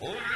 اور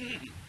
Mm-hmm.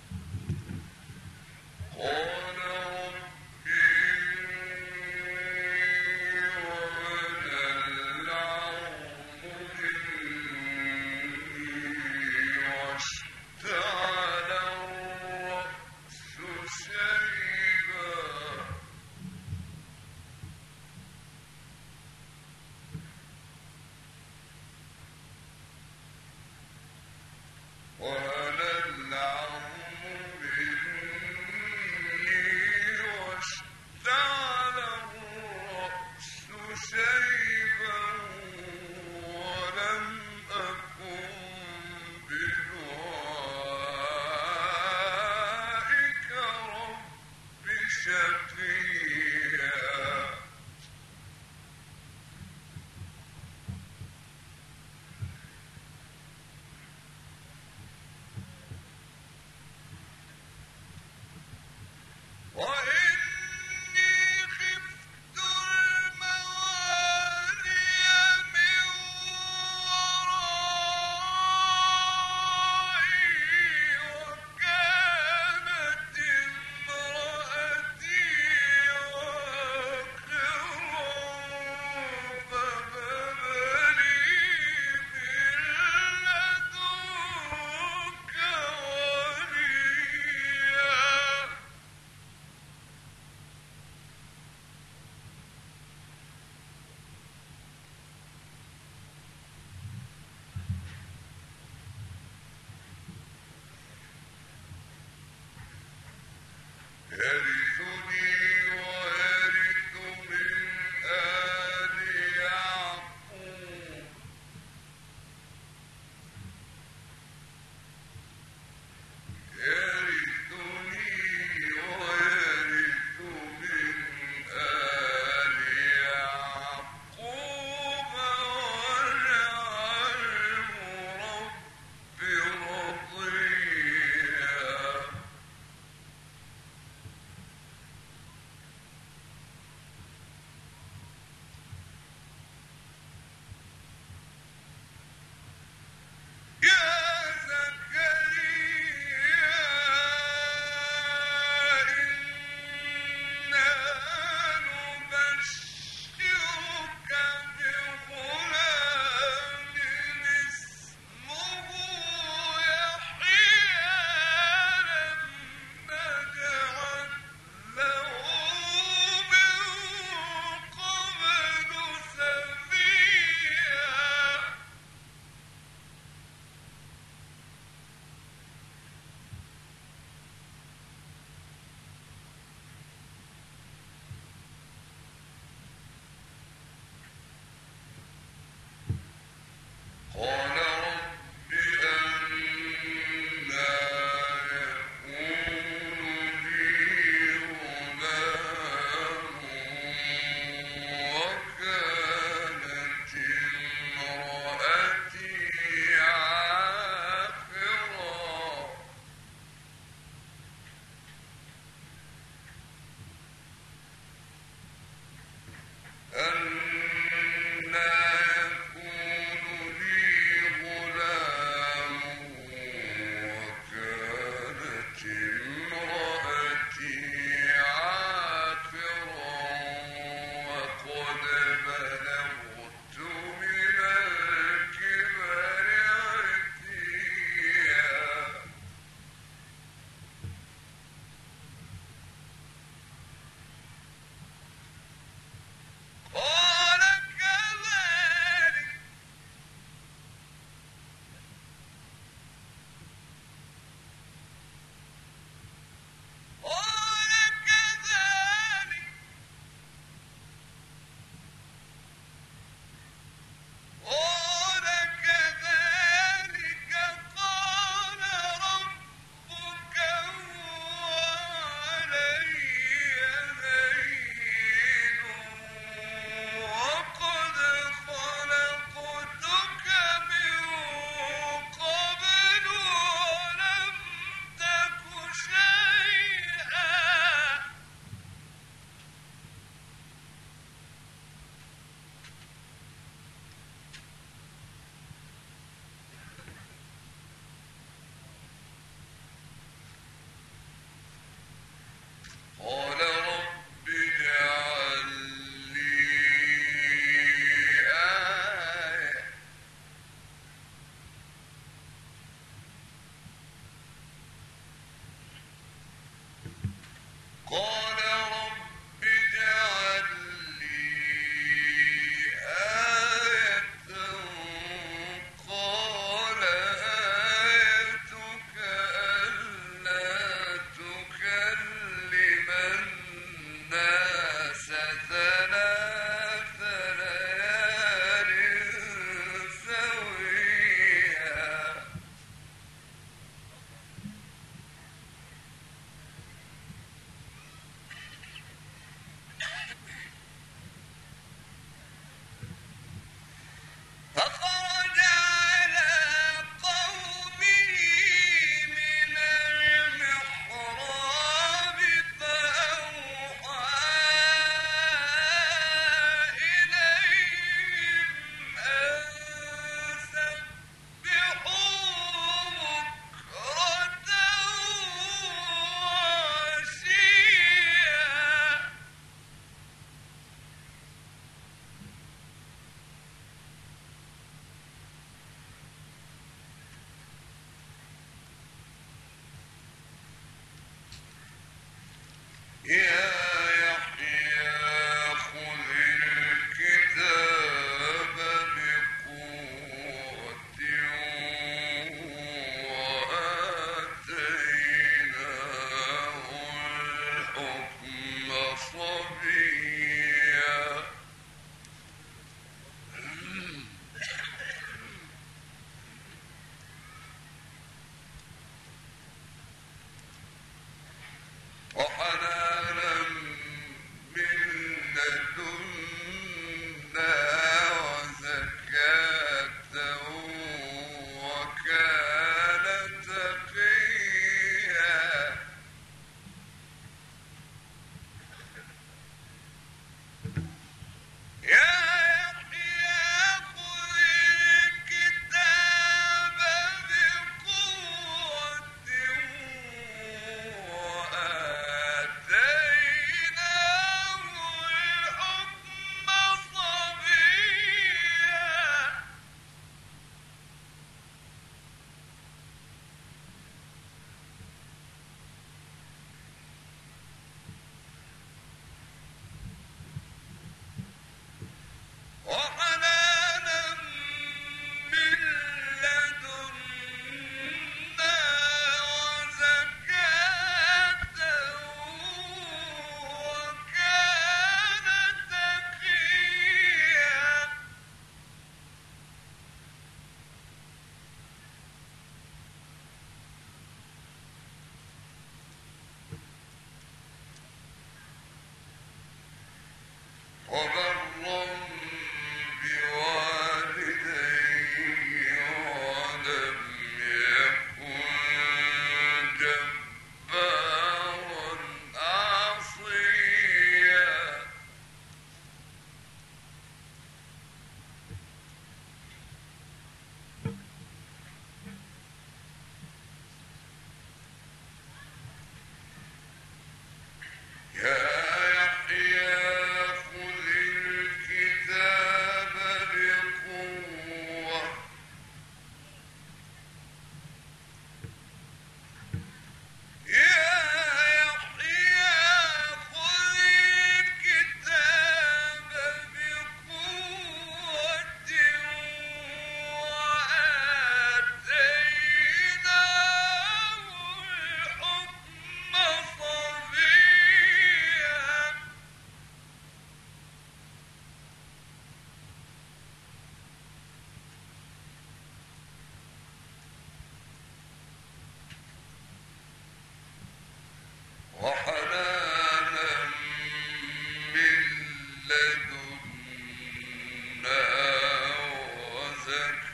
وہ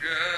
فاتخذت